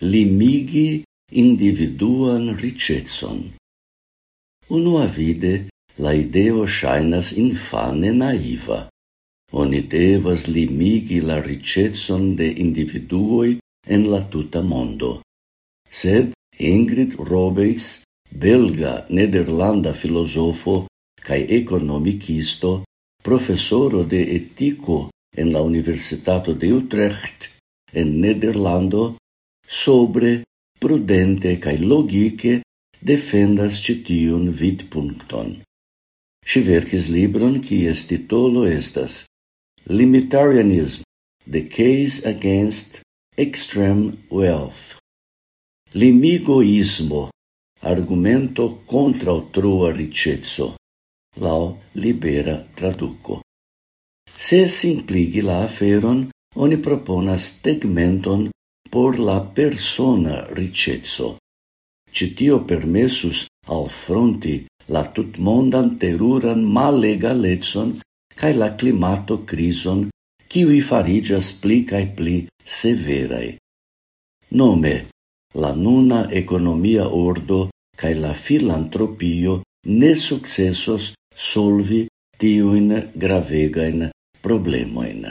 limigi individuan ricetson. Unua vide, la ideo shainas infane naiva. Oni devas limigi la ricetson de individuoi en la tuta mondo. Sed Ingrid Robeis, belga nederlanda filosofo cae economicisto, professoro de etico en la Universitato de Utrecht en Nederlando, sobre, prudente cae logice defendas citiun vid puncton. Si vercis libron quies titolo estas Limitarianism, the case against extreme wealth. Limigoismo, argumento contra o trua ricezzo, lau libera traduco. Se simpligi la aferon, oni proponas tegmenton por la persona ricezzo. Citio permessus al fronti la tutmondan teruran malegalecon cae la climato crison, ciui farigias pli cae pli severae. Nome, la nuna economia ordo cae la filantropio ne successos solvi tiuin gravegain problemoin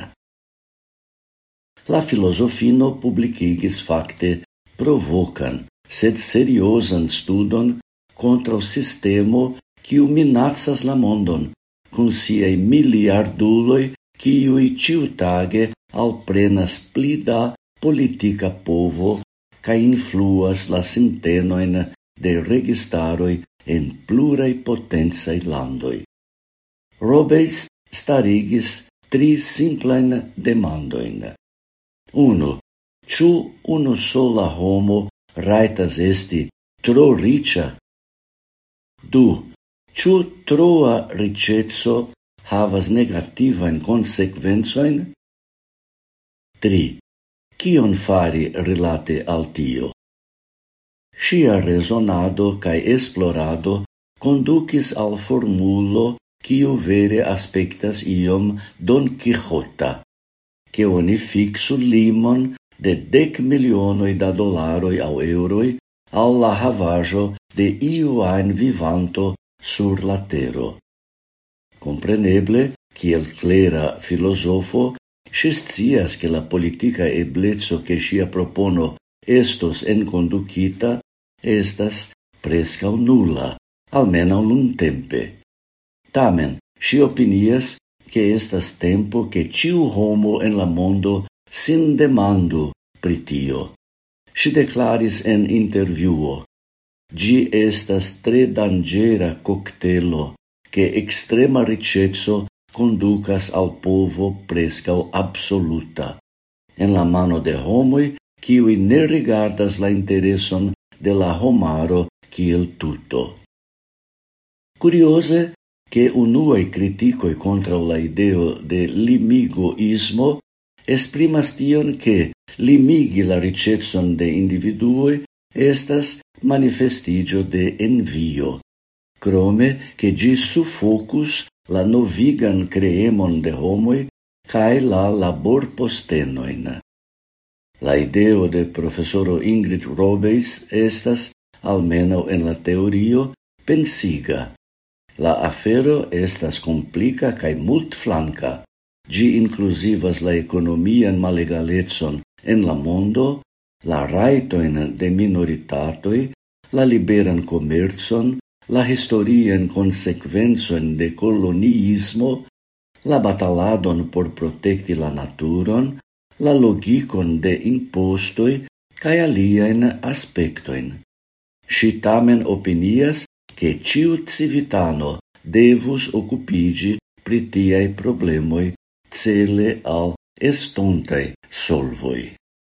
la filosofino publicigis facte provocan, sed seriosan studon kontraŭ sistemo kiu minacas la mondon, cum siaj miliarduloj kiui ciutage alprenas pli da politica povo ca influas la sintenoin de registaroi en plurai potenzai landoi. Robeis starigis tri simplain demandoin. Uno, ciu uno sola homo raitas esti tro ricia? Du, ciu troa ricetso havas negativain consequenzoin? Tri, cion fari relate al tio? Sia resonado cae esplorado conducis al formulo quiu vere aspectas iom Don Quixota che oni fixu limon de dec milionoi da dolaroi au euroi al la havajo de iu ein vivanto sur la tero. Compreneble, kiel clera filosofo, si che la politica eblezzo che sia propono estos enconducita estas prescau nulla, almeno un tempe. Tamen, si opinias che estas tempo che ciu homo en la mondo sin demandu pritio. Si declaris en interviuo, Gi estas tre dangera coctelo, che extrema ricetso conducas al povo prescau absoluta. En la mano de homoi, qui ne rigardas la intereson de la homaro kiel tuto. Curiose, che unuae criticoi contra la ideo de limigoismo esprimas tion che limigi la ricepson de individuoi estas manifestigio de envio, crome che gi suffocus la novigan creemon de homoi cae la labor postenoin. La ideo de professoro Ingrid Robeis estas, almeno en la teorio, pensiga, La afero estas complica kaj multflanka. Gi inkluzivas la ekonomian malegalecon en la mondo, la rajtojn de minoritatoj, la liberan komercon, la historien konsekvencojn de coloniismo, la bataladon por protekti la naturon, la logikon de impostoj kaj aliaen aspektojn. Si tamen opinias, che ciu civitano devus occupigi pri tiai problemoi cele al estontai solvoi.